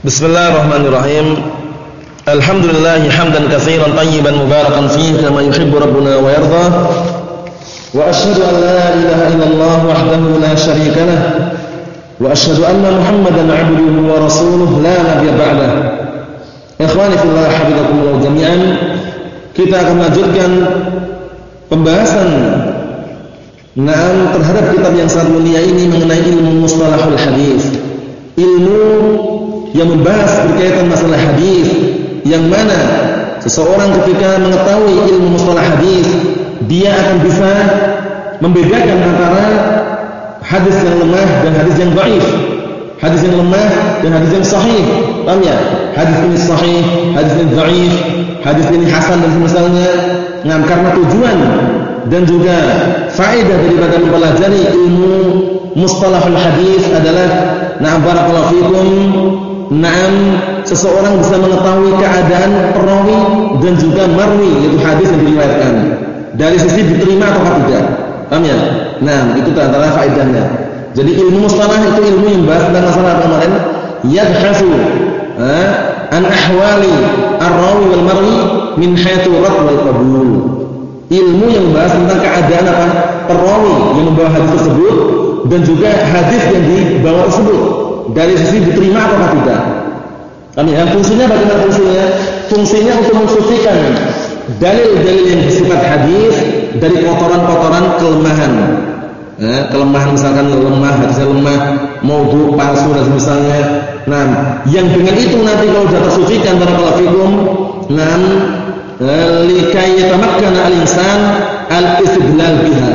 Bismillahirrahmanirrahim. Alhamdulillah hamdan katsiran tayyiban mubarakan fihi kama yuhibbu rabbuna wa yarda. Wa asyhadu an la ilaha illallah wahdahu la syarika lah. Wa asyhadu anna Muhammadan 'abduhu wa rasuluhu la nabiyya ba'dah. Ikhwani fillah hafizakumullah jami'an. Kita akan lanjutkan pembahasan Naam terhadap kitab yang sangat mulia ini mengenai ilmu mustalahul hadis. Ilmu yang membahas berkaitan masalah hadis yang mana seseorang ketika mengetahui ilmu mustalah hadis dia akan bisa membedakan antara hadis yang lemah dan hadis yang dhaif. Hadis yang lemah dan hadis yang sahih. Paham ya? Hadis ini sahih hadis ini dhaif hadis ini hasan dan semisalnya. Nah, karena tujuan dan juga faedah daripada mempelajari ilmu mustalahul hadis adalah na barakallahu fikum Naam seseorang bisa mengetahui keadaan perawi dan juga marwi yaitu hadis yang diriwayatkan dari sisi diterima atau tidak. Paham ya? Nah, itu antara faedahnya. Jadi ilmu mustalah itu ilmu yang bahas tentang masalah kemarin yadhasu an ahwali ar-rawi wal marwi min haythu rad wal qabul. Ilmu yang membahas tentang keadaan apa? Perawi yang membawa hadis tersebut dan juga hadis yang dibawa tersebut dari sisi diterima atau tidak. Kami yang fungsinya bagaimana fungsinya? Fungsinya untuk mensucikan dalil-dalil yang bersifat hadis dari kotoran-kotoran kelemahan. Eh, kelemahan misalkan lemah, hadisnya lemah, maudhu, palsu dan misalnya. Nah, yang dengan itu nanti kalau sudah tersucikan barakallahu fikum, nah, likai yatamakkana al-insan al-istidlal biha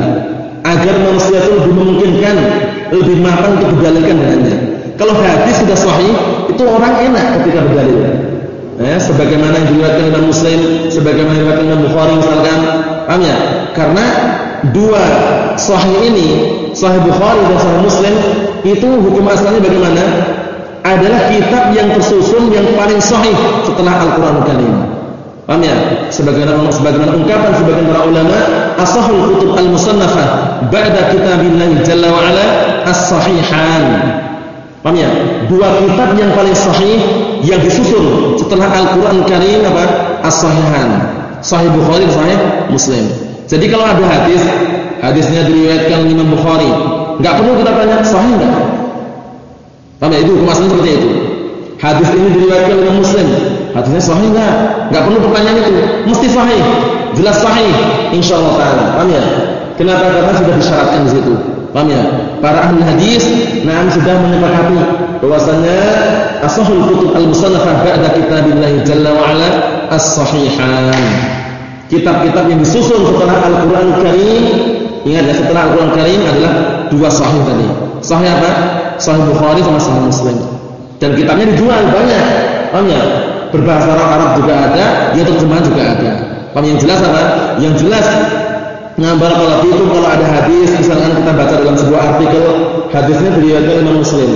agar manusia itu lebih memungkinkan lebih mapan untuk berdalilkan dengannya. Kalau hadis sudah sahih, itu orang enak ketika berdalil. Eh, sebagaimana yang diriwayatkan Imam Muslim, sebagaimana yang diriwayatkan Imam Bukhari misalkan, paham ya? Karena dua sahih ini, sahih Bukhari dan sahih Muslim, itu hukum asalnya bagaimana? Adalah kitab yang tersusun yang paling sahih setelah Al-Qur'an Karim. Paham ya? Sebagaimana sebagaimana ungkapan sebagian para ulama, asahul kutub al-musannafah ba'da kitabillah jalla wa ala as-sahihan. Paham ya? Dua kitab yang paling sahih yang disusun setelah Al-Qur'an Karim apa? As-Sahihan. Sahih Bukhari, Sahih Muslim. Jadi kalau ada hadis, hadisnya diriwayatkan Imam Bukhari, enggak perlu kita tanya sahih enggak? Paham ya? Itu hukum seperti itu. Hadis ini diriwayatkan Imam Muslim, hadisnya sahih enggak? Enggak perlu pertanyaan itu, mesti sahih. Jelas sahih insyaallah taala. Paham ya? Kenapa? Karena sudah disyaratkan di situ. Paham ya? Para ahli hadis nah sudah menyepakati bahwasanya asahul kutub al-musannafah ba'da kitabillah jalla wa ala as-sahihan. Kitab-kitab yang disusun setelah Al-Qur'an Karim, ingat ya setelah Al-Qur'an Karim adalah dua sahih tadi. Sahih apa? Sahih Bukhari sama Sahih Muslim. Dan kitabnya dijual banyak. Paham ya? Berbahasa Arab juga ada, ya terjemahan juga ada. Paham yang jelas apa? Yang jelas Nah, barakallahu fikum kalau ada hadis misalkan kita baca dalam sebuah artikel hadisnya diriwayatkan Imam Muslim.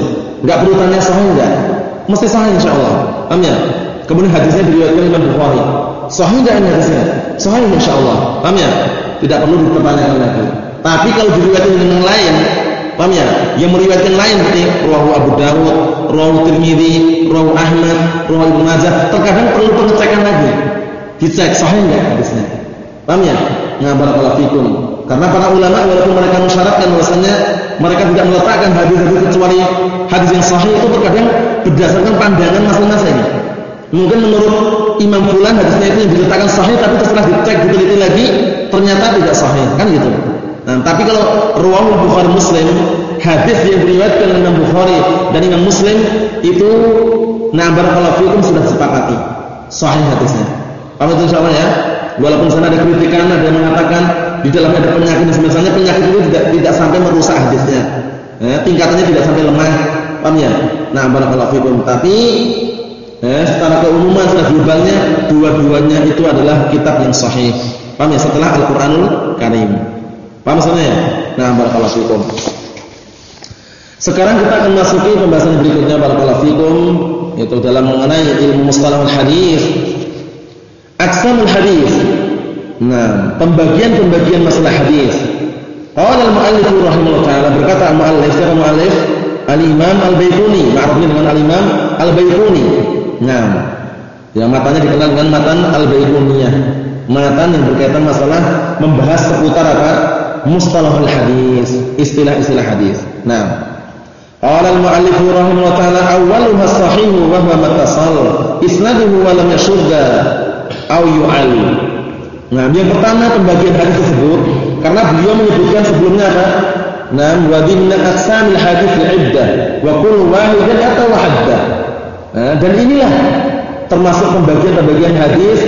Enggak perlu tanya sahih enggak? Mesti sahih insyaallah. Ya? Kemudian hadisnya diriwayatkan Imam Bukhari. Sahih enggak hadisnya? Sahih insyaallah. Ya? Tidak perlu dipertanyakan lagi. Tapi kalau diriwayatkan dengan lain, paham ya? Yang meriwayatkan lain seperti rawahu Abu Dawud, rawahu Tirmizi, rawahu Ahmad, rawahu Ibnu Majah, terkadang perlu pengecekan lagi. Dicek sahih enggak hadisnya? Paham ya? Nah, barakallahu fikum. Karena para ulama walaupun mereka mensyaratkan bahwasanya mereka tidak meletakkan hadis-hadis kecuali hadis yang sahih itu terkadang berdasarkan pandangan masing-masing. Mungkin menurut Imam Fulan hadisnya itu yang diletakkan sahih tapi setelah dicek diteliti lagi ternyata tidak sahih, kan gitu. Nah, tapi kalau ruang Bukhari Muslim, hadis yang diriwayatkan oleh Imam Bukhari dan Imam Muslim itu nah barakallahu fikum sudah disepakati sahih hadisnya. Paham itu insyaallah ya? Walaupun sana ada kritikan, ada yang mengatakan di dalamnya ada penyakit, misalnya penyakit itu tidak tidak sampai merusak hadisnya. Eh, tingkatannya tidak sampai lemah. Paham ya? Nah, barakallahu fikum. Tapi eh, secara keumuman, secara globalnya dua-duanya itu adalah kitab yang sahih. Paham ya? Setelah Al-Qur'anul Karim. Paham maksudnya ya? Nah, barakallahu fikum. Sekarang kita akan masuki pembahasan berikutnya barakallahu fikum yaitu dalam mengenai ilmu mustalahul hadis Aksamul hadis. Nah, pembagian-pembagian masalah hadis. Qala al-mu'allif rahimahullah taala berkata al-mu'allif siapa mu'allif? Al-Imam Al-Baituni, ma'rufnya dengan Al-Imam Al-Baiquni. Nah, ya matanya dikenal dengan matan Al-Baiquniyah. Matan yang berkaitan masalah membahas seputar apa? Mustalahul hadis, istilah-istilah hadis. Nah, Qala al-mu'allif rahimahullah ta'ala awwaluha sahih wa huwa matasal isnaduhu wa lam yashudda aw yu'al. Nah, yang pertama pembagian hadis tersebut karena beliau menyebutkan sebelumnya apa? Nam wa dinna aqsamil hadis al-iddah wa kullu wahidin atau hadda. Nah, dan inilah termasuk pembagian-pembagian hadis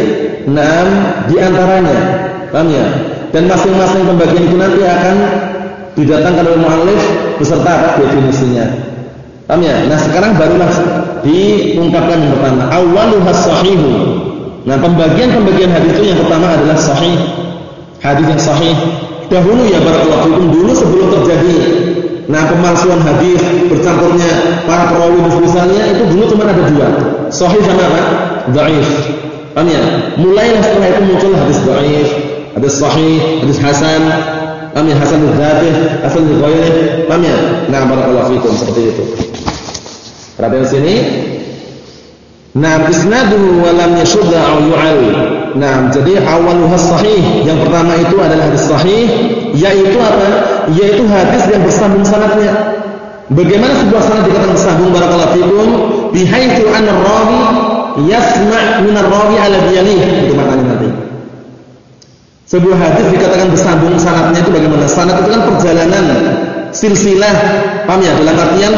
enam di antaranya. Paham ya? Dan masing-masing pembagian itu nanti akan didatangkan oleh muallif beserta apa definisinya. Paham ya? Nah, sekarang barulah diungkapkan yang pertama, awwaluhas sahihu. Nah, pembagian-pembagian hadis itu yang pertama adalah sahih. Hadis yang sahih Dahulu ya barakallahu fikum dulu sebelum terjadi nah pemalsuan hadis bercampurnya para perawi misalnya itu dulu cuma ada dua, sahih sama apa? Dhaif. Paham ya? Mulailah setelah itu muncul hadis dhaif, hadis sahih, hadis hasan. Paham ya? Hasan dzatih, hasan ghairih. Paham ya? Nah, barakallahu fikum seperti itu. Perhatian sini. Nah, isnaduhu wa lam yashudda aw yu'al. Nah, jadi awaluha sahih. Yang pertama itu adalah hadis sahih, yaitu apa? Yaitu hadis yang bersambung sanadnya. Bagaimana sebuah sanad dikatakan bersambung barakallahu fikum? Bihaitsu anna rawi yasma' min ar-rawi ala diyalih. Itu maknanya nanti. Sebuah hadis dikatakan bersambung sanadnya itu bagaimana? Sanad itu kan perjalanan silsilah. Paham ya? Dalam artian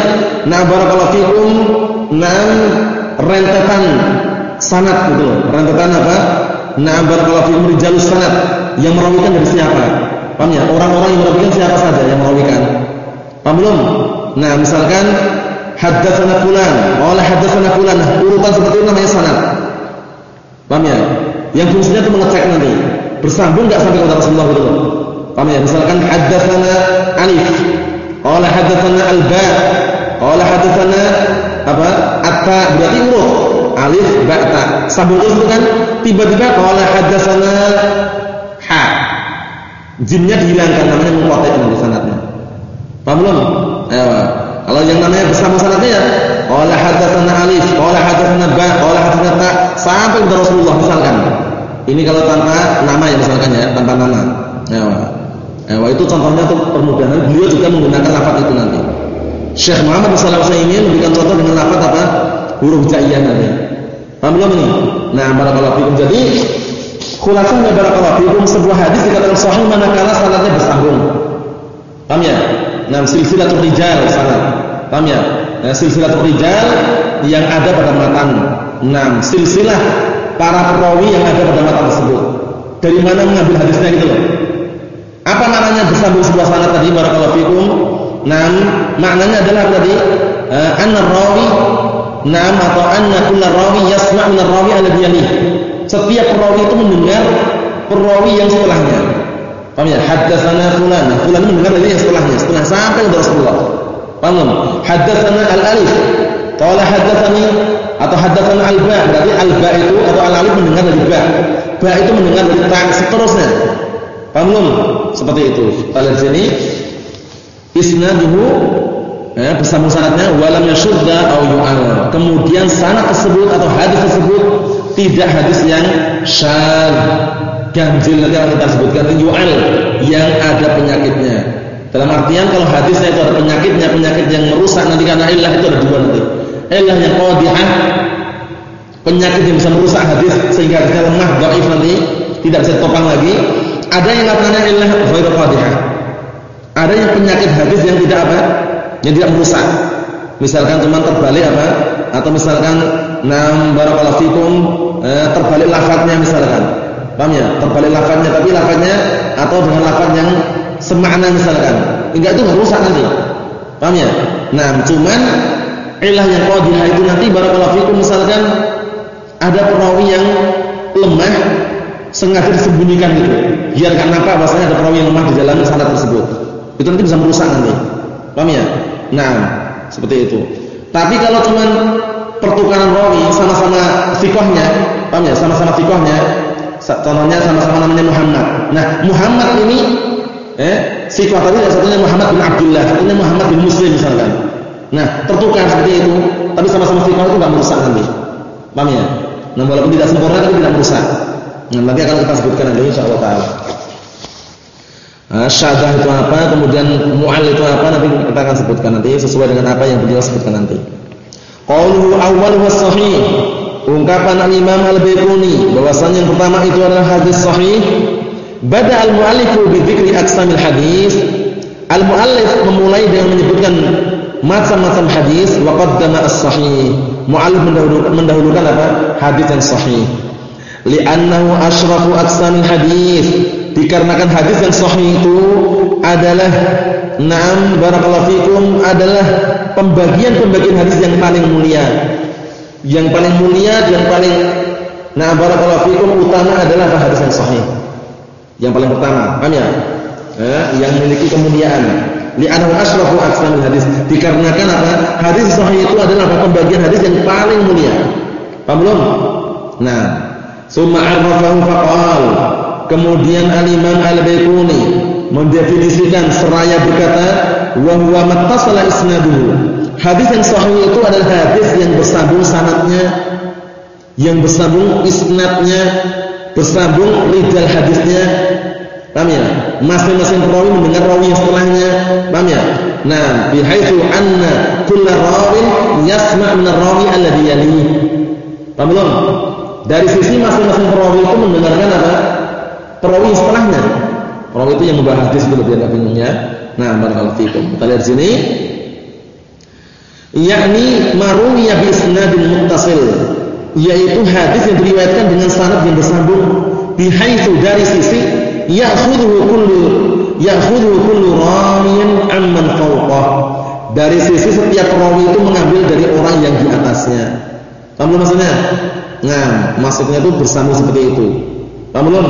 na barakallahu fikum, na rentetan sanad gitu Rentetan apa? Na'am barakallahu fiikum rijalus sanad yang merawikan dari siapa? Paham ya? Orang-orang yang merawikan siapa saja yang merawikan? Paham belum? Nah, misalkan haddatsana fulan, qala haddatsana fulan, urutan seperti itu namanya sanad. Paham ya? Yang fungsinya itu mengecek nanti. Bersambung enggak sampai kepada Rasulullah gitu loh. Paham ya? Misalkan haddatsana Alif, qala haddatsana Al-Ba, qala haddatsana? Atta berarti urut alif ba ta. Sambung itu kan tiba-tiba qala hadatsana ha. Jinnya dihilangkan namanya munqati di sanadnya. Paham belum? Ayo. Kalau yang namanya bersama sanadnya ya qala hadatsana alif, qala hadatsana ba, qala hadatsana ta sampai kepada Rasulullah misalkan. Ini kalau tanpa nama ya misalkan ya, tanpa nama. Ayo. Ayo itu contohnya untuk permudahan. Beliau juga menggunakan lafaz itu nanti. Syekh Muhammad sallallahu alaihi wasallam memberikan contoh dengan lafaz apa? Huruf jaiyah nanti. Paham belum ini? Nah, barakallahu fikum. Jadi, khulasanya barakallahu fikum sebuah hadis dikatakan sahih manakala sanadnya bersambung. Paham ya? Nah, silsilatul rijal sanad. Paham ya? Nah, silsilatul rijal yang ada pada matan. Nah, silsilah para perawi yang ada pada matan tersebut. Dari mana mengambil hadisnya gitu loh. Apa maknanya bersambung sebuah sanad tadi barakallahu fikum? Nah, maknanya adalah tadi uh, anna rawi Naam atau anna kullu rawi yasma' min rawi alladhi yalih. Setiap perawi itu mendengar perawi yang setelahnya. Paham ya? Haddatsana fulan. Fulan mendengar dari yang setelahnya, setelah sampai kepada Rasulullah. Paham? Haddatsana al-alif. Qala haddatsani atau haddatsana al-ba. Berarti al-ba itu atau al-alif mendengar dari ba. Ba itu mendengar dari ta seterusnya. Paham belum? Seperti itu. Pada sini isnaduhu ya, bersama syaratnya walam yashudda au yu'al. Kemudian sanad tersebut atau hadis tersebut tidak hadis yang syad, ganjil nanti akan kita sebutkan yu'al yang ada penyakitnya. Dalam artian kalau hadisnya itu ada penyakitnya, penyakit yang merusak nanti karena ilah itu ada dua nanti. Ilah yang qadhihah penyakit yang bisa merusak hadis sehingga hadisnya lemah, dhaif nanti tidak bisa ditopang lagi. Ada yang katanya ilah ghairu qadhihah. Ada yang penyakit hadis yang tidak apa? Yang tidak merusak. Misalkan cuma terbalik apa? Atau misalkan nam barakallahu fikum eh, terbalik lafadznya misalkan. Paham ya? Terbalik lafadznya tapi lafadznya atau dengan lafaz yang semakna misalkan. Enggak itu enggak rusak nanti. Paham ya? Nah, cuman ilah yang qadhiyah itu nanti barakallahu fikum misalkan ada perawi yang lemah sengaja disembunyikan gitu. Biarkan apa bahasanya ada perawi yang lemah di dalam sanad tersebut. Itu nanti bisa merusak nanti. Paham ya? Nah, seperti itu. Tapi kalau cuma pertukaran rawi sama-sama fikohnya, paham ya? Sama-sama fikohnya, contohnya sama-sama namanya Muhammad. Nah, Muhammad ini eh fikoh tadi satunya Muhammad bin Abdullah, satunya Muhammad bin Muslim misalkan. Nah, tertukar seperti itu, tapi sama-sama thiqah itu enggak merusak nanti. Paham ya? Nah, walaupun tidak sempurna tapi tidak merusak. Nah, nanti akan kita sebutkan nanti insyaallah taala. Nah, syadah itu apa, kemudian mu'al itu apa, nanti kita akan sebutkan nanti sesuai dengan apa yang beliau sebutkan nanti. Qauluhu awal was sahih. Ungkapan Al-Imam Al-Baiquni bahwasanya yang pertama itu adalah hadis sahih. Bada al-mu'allifu bi dzikri aqsamil hadis. Al-mu'allif memulai dengan menyebutkan macam-macam hadis wa qaddama as-sahih. Mu'allif mendahulukan, mendahulukan apa? Hadis yang sahih. Li'annahu asyrafu aqsamil hadis. Dikarenakan hadis yang sahih itu adalah Naam barakallahu fikum adalah pembagian-pembagian hadis yang paling mulia. Yang paling mulia dan paling Naam barakallahu fikum utama adalah hadis yang sahih. Yang paling pertama, paham ya? Eh, yang memiliki kemuliaan. Li'annahu asrafu aqsamil hadis. Dikarenakan apa? Hadis sahih itu adalah pembagian hadis yang paling mulia. Paham belum? Nah, summa arrafahu faqal. Kemudian Al-Imam Al-Baiquni mendefinisikan seraya berkata wa huwa mattasala isnaduhu. Hadis yang sahih itu adalah hadis yang bersambung sanadnya, yang bersambung isnadnya, bersambung rijal hadisnya. Paham ya? Masing-masing perawi mendengar rawi yang setelahnya. Paham ya? Nah, bihaitsu anna kullu rawin yasma' min ar-rawi alladhi yalihi. Paham belum? Dari sisi masing-masing perawi itu mendengarkan apa? Perawi setelahnya. Perawi itu yang membahas hadis itu lebih bingungnya. Nah, barakallahu fikum. Kita lihat sini. Yakni maruwiya bi isnadin muttasil, yaitu hadis yang diriwayatkan dengan sanad yang bersambung bihaitsu dari sisi ya'khudhu kullu ya'khudhu kullu rawiyin amman fawqah. Dari sisi setiap perawi itu mengambil dari orang yang di atasnya. Paham maksudnya? Nah, maksudnya itu bersambung seperti itu. Paham belum?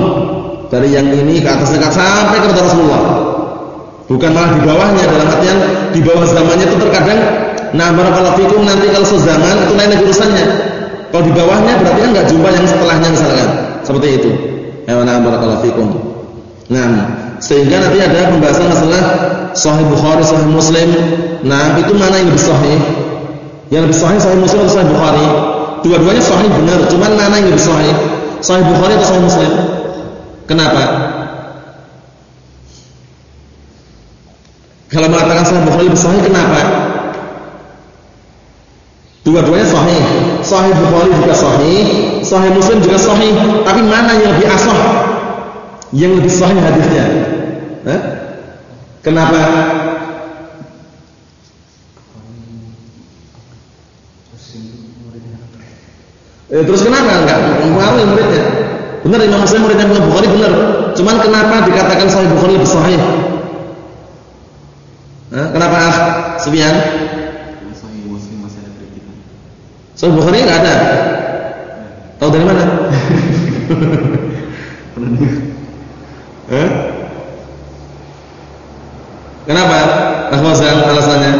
Dari yang ini ke atasnya sampai ke Rasulullah. Bukan malah di bawahnya dalam artian di bawah zamannya itu terkadang nah barakallahu fikum nanti kalau sezaman itu lain urusannya. Kalau di bawahnya berarti kan enggak jumpa yang setelahnya misalkan. Seperti itu. Ya nah barakallahu fikum. Nah, sehingga nanti ada pembahasan masalah Sahih Bukhari, Sahih Muslim. Nah, itu mana yang lebih sahih? Yang lebih sahih Sahih Muslim atau Sahih Bukhari? Dua-duanya sahih benar, cuman mana yang lebih sahih? Sahih Bukhari atau Sahih Muslim? Kenapa? Kalau mengatakan Sahih Bukhari sahih, kenapa? Dua-duanya sahih. Sahih Bukhari juga sahih, Sahih Muslim juga sahih. Tapi mana yang lebih asah? Yang lebih sahih hadisnya? Hah? Kenapa? Eh, terus kenapa enggak mempengaruhi muridnya? Benar Imam Muslim muridnya Imam Bukhari benar. Cuman kenapa dikatakan Sahih Bukhari lebih sahih? Hah? Kenapa ah? Sufyan? Sahih. Sahih Bukhari enggak ada. Tahu dari mana? Hah? Kenapa? Akhwazan alasannya?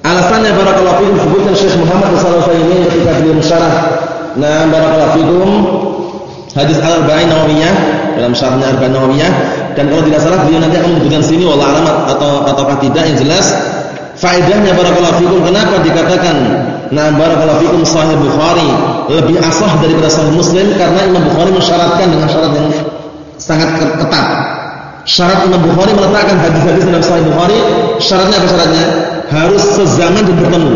Alasannya barakallahu fikum disebutkan Syekh Muhammad sallallahu alaihi wasallam ketika beliau mensyarah Nah, barakallahu fikum hadis Al-Arba'in Nawawiyah dalam syarahnya Al-Arba'in Nawawiyah dan kalau tidak salah beliau nanti akan menyebutkan sini wallah alamat atau ataukah tidak yang jelas faedahnya barakallahu fikum kenapa dikatakan nah barakallahu fikum sahih Bukhari lebih asah daripada sahih Muslim karena Imam Bukhari mensyaratkan dengan syarat yang sangat ketat. Syarat Imam Bukhari meletakkan hadis-hadis dalam sahih Bukhari syaratnya apa syaratnya? Harus sezaman dan bertemu.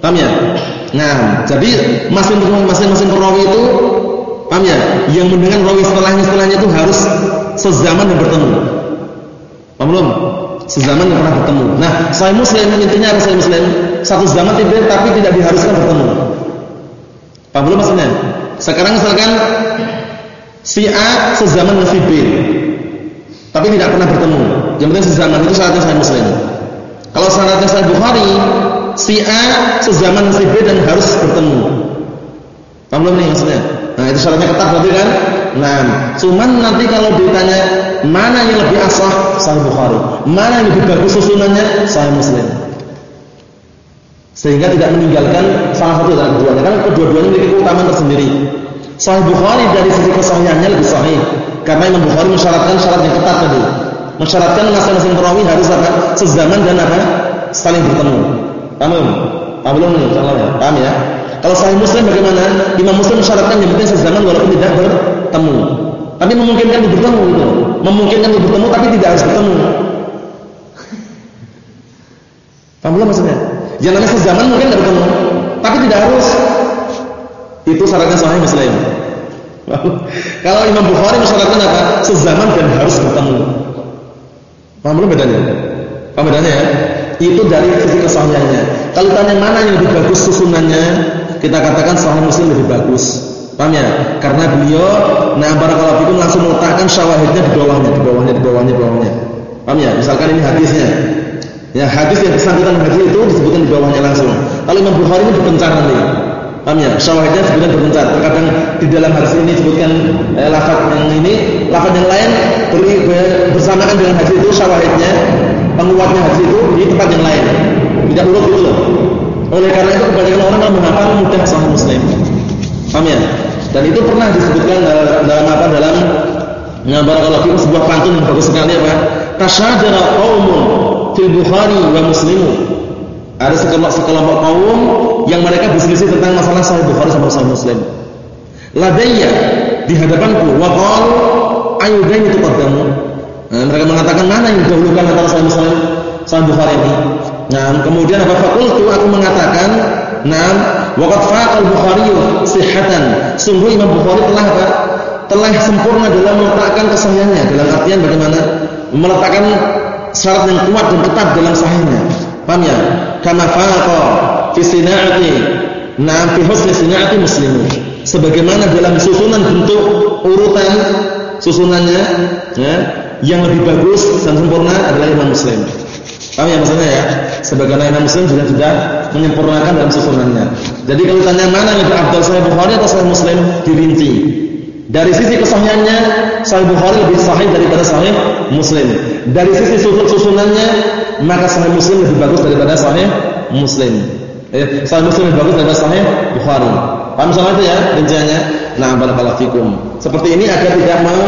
Paham ya? Nah, jadi masing-masing perawi itu paham ya? Yang mendengar rawi setelahnya setelahnya itu harus sezaman dan bertemu. Paham belum? Sezaman dan pernah bertemu. Nah, Sahih Muslim intinya apa Sahih Muslim? Satu zaman tidak tapi tidak diharuskan bertemu. Paham belum maksudnya? Sekarang misalkan si A sezaman dengan si B. Tapi tidak pernah bertemu. Yang penting sezaman itu syaratnya Sahih Muslim. Kalau syaratnya Sahih Bukhari, si A sezaman si B dan harus bertemu. Paham belum nih maksudnya? Nah, itu syaratnya ketat berarti kan? Nah, cuman nanti kalau ditanya mana yang lebih asah Sahih Bukhari, mana yang lebih bagus susunannya Sahih Muslim. Sehingga tidak meninggalkan salah satu dari keduanya karena kedua-duanya memiliki keutamaan tersendiri. Sahih Bukhari dari sisi kesahihannya lebih sahih karena Imam Bukhari mensyaratkan syarat yang ketat tadi. Mensyaratkan masing-masing perawi harus apa? Sezaman dan apa? Saling bertemu. Paham belum? Paham belum ya? Paham ya? Kalau sahih Muslim bagaimana? Imam Muslim mensyaratkan yang penting sezaman walaupun tidak bertemu. Tapi memungkinkan bertemu gitu. Memungkinkan bertemu tapi tidak harus bertemu. Paham belum maksudnya? Yang namanya sezaman mungkin tidak bertemu, tapi tidak harus. Itu syaratnya sahih Muslim. Kalau Imam Bukhari mensyaratkan apa? Sezaman dan harus bertemu. Paham belum bedanya? Paham bedanya ya? Itu dari sisi kesahihannya. Kalau tanya mana yang lebih bagus susunannya, kita katakan sahih Muslim lebih bagus. Paham ya? Karena beliau nah barakallahu fikum langsung meletakkan syawahidnya di bawahnya, di bawahnya, di bawahnya, di bawahnya. Paham ya? Misalkan ini hadisnya. Ya, hadis yang bersangkutan hadis itu disebutkan di bawahnya langsung. Kalau Imam Bukhari ini dipencar nanti. Paham ya? Syawahidnya disebutkan berpencar. Terkadang di dalam hadis ini disebutkan eh, lafaz yang ini, lafaz yang lain beri, bersamaan dengan hadis itu syawahidnya, penguatnya hadis itu di tempat yang lain. Tidak urut itu loh. Oleh karena itu kebanyakan orang kalau menghafal mudah sahih Muslim. Paham ya? Dan itu pernah disebutkan dalam, dalam apa dalam kalau fikum sebuah pantun yang bagus sekali apa? Tasyajara qaumun fil Bukhari wa Muslimu. Ada sekelompok sekelompok kaum yang mereka berselisih tentang masalah Sahih Bukhari sama Sahih Muslim. Ladayya di hadapanku wa qalu ayyudaini tuqaddamu. Nah, mereka mengatakan mana yang didahulukan antara Sahih Muslim Sahih Bukhari ini. Nah, kemudian apa fakultu aku mengatakan, "Nah, waqad faqal Bukhari sihhatan." Sungguh Imam Bukhari telah apa? Telah sempurna dalam meletakkan kesahihannya. Dalam artian bagaimana? Meletakkan syarat yang kuat dan ketat dalam sahihnya. Paham ya? Kama faqa fi sina'ati na'am fi husni sina'ati. Sebagaimana dalam susunan bentuk urutan susunannya ya, yang lebih bagus dan sempurna adalah Imam Muslim. Paham ya maksudnya ya? Sebagaimana Imam Muslim juga sudah menyempurnakan dalam susunannya. Jadi kalau tanya mana yang lebih afdal Sahih Bukhari atau Sahih Muslim dirinci. Dari sisi kesahihannya Sahih Bukhari lebih sahih daripada Sahih Muslim. Dari sisi susun susunannya maka Sahih Muslim lebih bagus daripada Sahih Muslim. Eh, Sahih Muslim lebih bagus daripada Sahih Bukhari. Paham soal itu ya rinciannya? Nah, barakallahu fikum. Seperti ini agar tidak mau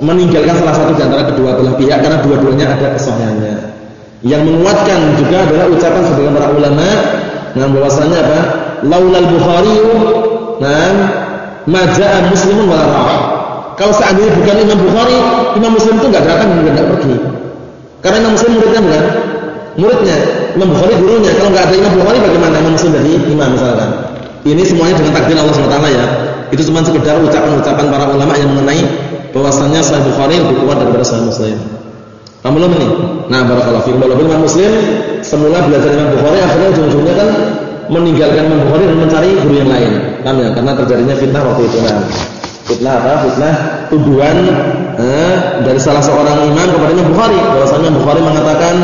meninggalkan salah satu di antara kedua belah pihak karena dua-duanya ada kesahihannya. Yang menguatkan juga adalah ucapan sebagian para ulama nah bahwasanya apa? Laulal Bukhari nah majaa muslimun wala Kalau seandainya bukan Imam Bukhari, Imam Muslim itu enggak datang dan enggak pergi. Karena Imam Muslim muridnya bukan? Muridnya. Imam Bukhari gurunya. Kalau enggak ada Imam Bukhari bagaimana Imam Muslim jadi imam misalkan? Ini semuanya dengan takdir Allah SWT ya. Itu cuma sekedar ucapan-ucapan para ulama yang mengenai bahwasannya Sahih Bukhari lebih kuat daripada Sahih Muslim. Paham belum ini? Nah, barakallahu fiikum. Walaupun Imam Muslim semula belajar Imam Bukhari akhirnya ujung-ujungnya kan meninggalkan Imam Bukhari dan mencari guru yang lain. Paham ya? Karena terjadinya fitnah waktu itu kan. Fitnah apa? Fitnah tuduhan eh, dari salah seorang imam kepada Imam Bukhari. Bahwasanya Bukhari mengatakan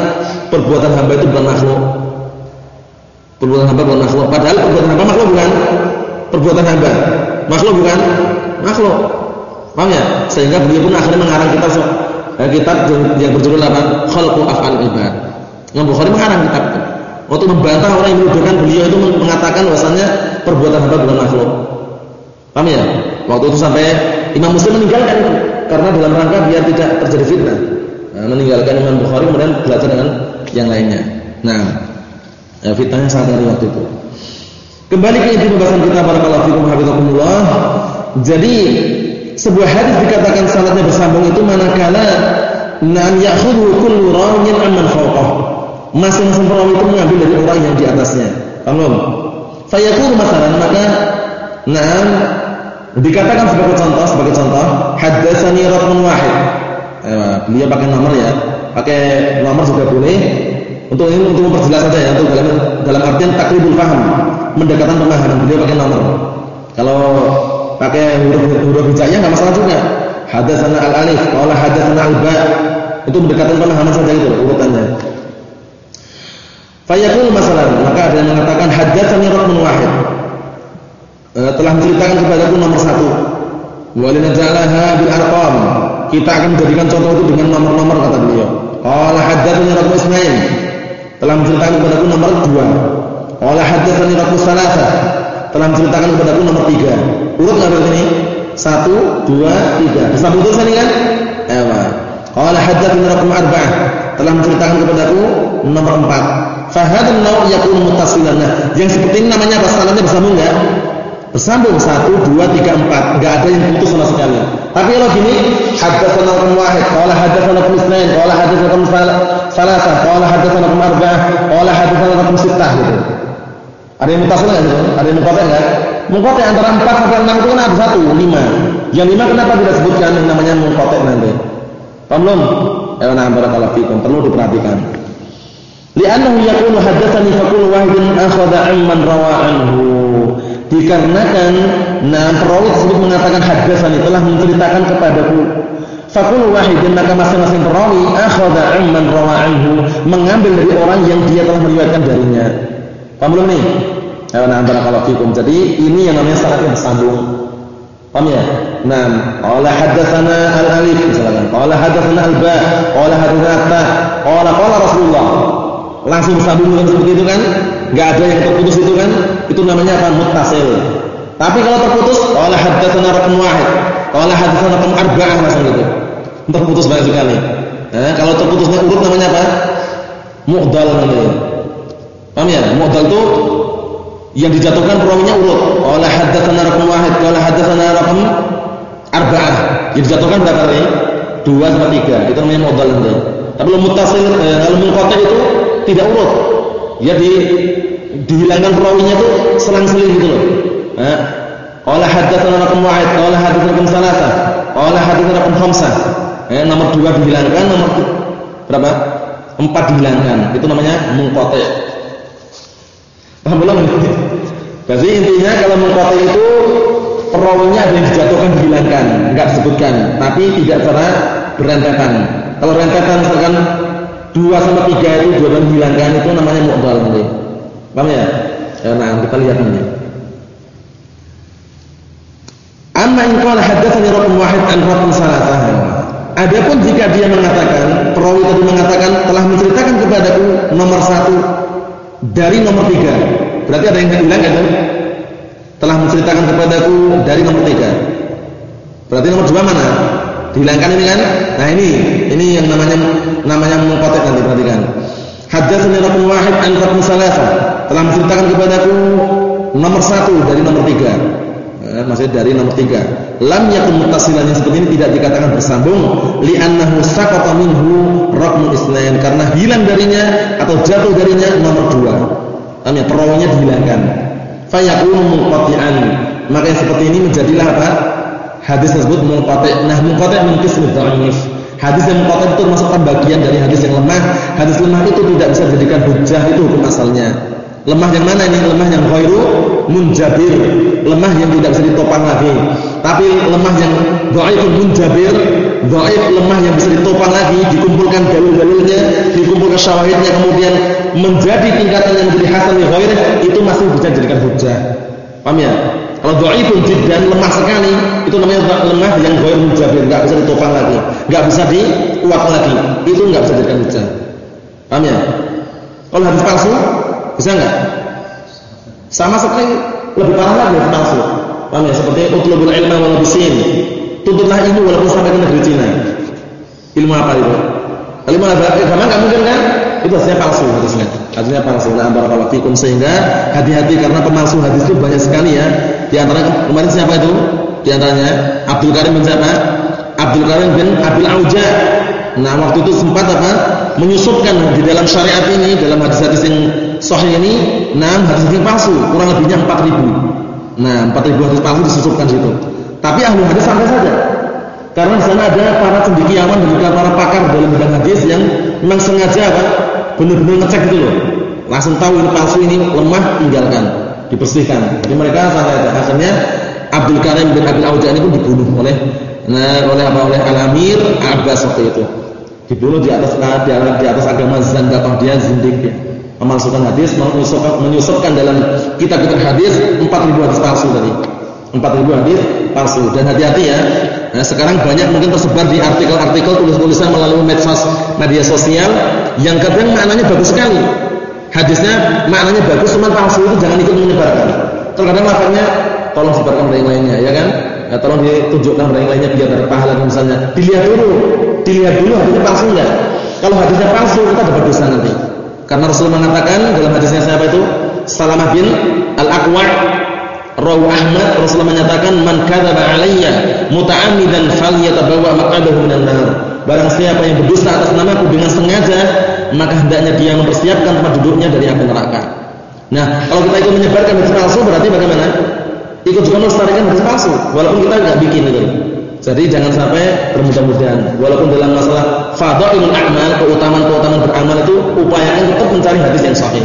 perbuatan hamba itu bukan makhluk. Perbuatan hamba bukan makhluk. Padahal perbuatan hamba makhluk bukan? Perbuatan hamba makhluk bukan? Makhluk. Paham ya? Sehingga beliau pun akhirnya mengarang kita eh, kitab yang berjudul apa? Khalqu Af'al Ibad. Imam Bukhari mengarang kitab itu. Waktu membantah orang yang menuduhkan beliau itu mengatakan bahwasanya perbuatan hamba bukan makhluk. Paham ya? Waktu itu sampai Imam Muslim meninggalkan itu karena dalam rangka biar tidak terjadi fitnah. Nah, meninggalkan Imam Bukhari kemudian belajar dengan yang lainnya. Nah, ya, fitnahnya sangat dari waktu itu. Kembali ke inti pembahasan kita para fikum hafizakumullah. Jadi sebuah hadis dikatakan sanadnya bersambung itu manakala nam ya'khudhu kullu rawin amman fawqah. Masing-masing perawi itu mengambil dari orang yang di atasnya. Paham? Fayaqulu masalan maka nam dikatakan sebagai contoh sebagai contoh haddatsani raqmun wahid. Eh, beliau pakai nomor ya. Pakai nomor juga boleh. Untuk ini untuk memperjelas saja ya, untuk dalam dalam artian takribul paham, mendekatkan pemahaman. Beliau pakai nomor. Hijaiyah enggak masalah juga. Hadatsana al-alif, qala hadatsana al-ba. Itu mendekatkan pemahaman saja itu urutannya. Fayaqul masalah, maka ada yang mengatakan hadatsani raqmun wahid. E, telah menceritakan kepadaku nomor satu. Walinajalaha bil arqam. Kita akan menjadikan contoh itu dengan nomor-nomor kata beliau. Qala hadatsani raqmun ismain. Telah menceritakan kepadaku nomor dua. Qala hadatsani raqmun salasa. Telah menceritakan kepadaku nomor tiga. Urut nggak berarti ini? Satu, dua, tiga. Disambung terus ini kan? Ewa. Qala haddatsani raqam arba'ah. Telah menceritakan kepadaku nomor empat. Fahadun naw yakunu muttasilan. Yang seperti ini namanya apa? Sanadnya bersambung enggak? Bersambung satu, dua, tiga, empat. Enggak ada yang putus sama sekali. Tapi kalau gini, haddatsana raqam wahid, qala haddatsana raqam itsnain, qala haddatsana raqam salasah, qala haddatsana raqam arba'ah, qala haddatsana raqam sittah gitu. Ada yang gitu? Ada yang enggak? Mengkotek antara 4 sampai 6 itu kan ada satu, 5. Yang 5 kenapa tidak sebutkan yang namanya mengkotek nanti? Paham belum? Ya nah barakallahu fikum, perlu diperhatikan. Li'annahu yakunu haddatsani faqul wahidun akhadha amman rawa anhu. Dikarenakan nah perawi tersebut mengatakan haddatsani telah menceritakan kepadaku. Faqul wahidun maka masing-masing perawi akhadha amman rawa anhu, mengambil dari orang yang dia telah meriwayatkan darinya. Paham nih? Ya nah barakallahu fikum. Jadi ini yang namanya yang bersambung. Paham ya? Nah, qala haddatsana al-alif misalkan. Qala haddatsana al-ba, qala haddatsana at-ta, qala qala Rasulullah. Langsung bersambung dengan seperti itu kan? Nggak ada yang terputus itu kan? Itu namanya apa? Muttasil. Tapi kalau terputus qala haddatsana raqam wahid qala haddatsana raqam arba'ah langsung gitu. Terputus banyak sekali. Nah, kalau terputusnya urut namanya apa? Mu'dal namanya. Paham ya? Mu'dal itu yang dijatuhkan perawinya urut qala haddatsana raqam wahid qala haddatsana raqam arba'ah yang dijatuhkan berapa kali dua sama tiga itu namanya mu'dal nanti tapi kalau muttasil eh, kalau munqati itu tidak urut. Ya di dihilangkan perawinya itu selang-seling gitu loh. Eh, qala haddatsana raqam wahid, qala haddatsana raqam salasa, qala haddatsana raqam khamsah. Eh, nomor dua dihilangkan, nomor berapa? Empat dihilangkan. Itu namanya munqati. Paham belum? Berarti intinya kalau munqati itu perawinya ada yang dijatuhkan dihilangkan, enggak disebutkan, tapi tidak secara berentetan. Kalau rentetan misalkan dua sama tiga itu dua dan hilangkan itu namanya mu'dal nanti. Paham ya? Ya, nah kita lihat ini. Amma in qala haddatsani wahid an raqam salatah. Adapun jika dia mengatakan, perawi tadi mengatakan telah menceritakan kepadaku nomor satu dari nomor tiga. Berarti ada yang hilang kan? Telah menceritakan kepadaku dari nomor tiga. Berarti nomor dua mana? Dihilangkan ini kan? Nah ini, ini yang namanya namanya mengkotek nanti perhatikan. Haddatsani raqam wahid an raqam salasa. Telah menceritakan kepadaku nomor satu dari nomor tiga. Eh, maksudnya dari nomor tiga. Lam yakun yang seperti ini tidak dikatakan bersambung li'annahu saqata minhu raqmu isnain karena hilang darinya atau jatuh darinya nomor dua. Artinya perawinya dihilangkan. Fayakunu munqati'an. Maka yang seperti ini menjadilah apa? hadis tersebut munqati. Nah, munqati min qismi dhaif. Hadis yang munqati itu termasuk bagian dari hadis yang lemah. Hadis lemah itu tidak bisa dijadikan hujah itu hukum asalnya. Lemah yang mana ini? Lemah yang ghairu munjabir. Lemah yang tidak bisa ditopang lagi. Tapi lemah yang dhaif munjabir, dhaif lemah yang bisa ditopang lagi, dikumpulkan dalil-dalilnya, dikumpulkan syawahidnya kemudian menjadi tingkatan yang menjadi hasan li ghairi itu masih bisa dijadikan hujah. Paham ya? Kalau dhaifun jiddan lemah sekali, itu namanya lemah yang ghair mujabir, enggak bisa ditopang lagi, enggak bisa dikuat lagi. Itu enggak bisa dijadikan hujah. Paham ya? Kalau hadis palsu bisa enggak? Sama sekali lebih parah lagi palsu. Paham ya? Seperti utlubul ilma wal bisin. Tuntutlah ilmu walaupun sampai ke negeri Cina. Ilmu apa itu? Ilmu agama enggak mungkin kan? Itu hasilnya palsu hadisnya. Hadisnya palsu. Nah, barakallahu fikum sehingga hati-hati karena pemalsu hadis itu banyak sekali ya. Di antara kemarin siapa itu? Di antaranya Abdul Karim bin siapa? Abdul Karim bin Abdul Auja. Nah, waktu itu sempat apa? Menyusupkan di dalam syariat ini, dalam hadis-hadis yang sahih ini, enam hadis yang palsu, kurang lebihnya 4000. Nah, 4000 hadis palsu disusupkan situ. Tapi ahli hadis sampai saja. Karena di sana ada para cendekiawan dan juga para pakar dalam bidang hadis yang memang sengaja apa? Benar-benar ngecek itu loh. Langsung tahu ini palsu ini lemah, tinggalkan dibersihkan. Jadi mereka sampai akhirnya Abdul Karim bin Abdul Auja ini pun dibunuh oleh nah, oleh apa oleh Al Amir Abbas waktu itu. Dibunuh di atas di atas, di atas agama Zandaqa dia zindik dia. Memalsukan hadis, menyusupkan, menyusupkan dalam kitab-kitab hadis 4000 hadis palsu tadi. 4000 hadis palsu dan hati-hati ya. Nah, sekarang banyak mungkin tersebar di artikel-artikel tulis-tulisan melalui medsos media sosial yang kadang maknanya bagus sekali hadisnya maknanya bagus cuma palsu itu jangan ikut menyebarkan terkadang lafaznya tolong sebarkan yang lainnya ya kan ya, tolong ditunjukkan pada yang lainnya biar ada pahala misalnya dilihat dulu dilihat dulu hadisnya palsu enggak kalau hadisnya palsu kita dapat dosa nanti Karena Rasul mengatakan dalam hadisnya siapa itu? Salamah bin Al-Aqwa' Rawi Ahmad Rasulullah menyatakan man kadzaba alayya muta'ammidan falyatabawwa maq'adahu minan nar. Barang siapa yang berdusta atas namaku dengan sengaja, maka hendaknya dia mempersiapkan tempat duduknya dari api neraka. Nah, kalau kita itu menyebarkan hadis palsu berarti bagaimana? Ikut juga melestarikan hadis palsu, walaupun kita nggak bikin itu. Jadi jangan sampai bermudah-mudahan. Walaupun dalam masalah fadhailul a'mal, keutamaan-keutamaan beramal itu upayakan tetap mencari hadis yang sahih.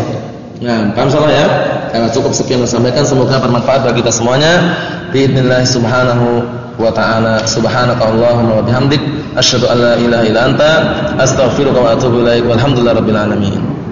Nah, paham salah ya? Ya, cukup sekian yang sampaikan semoga bermanfaat bagi kita semuanya. Bismillah subhanahu wa ta'ala subhanaka Allahumma wa bihamdik asyhadu an la ilaha illa anta astaghfiruka wa atubu ilaik walhamdulillahi rabbil alamin.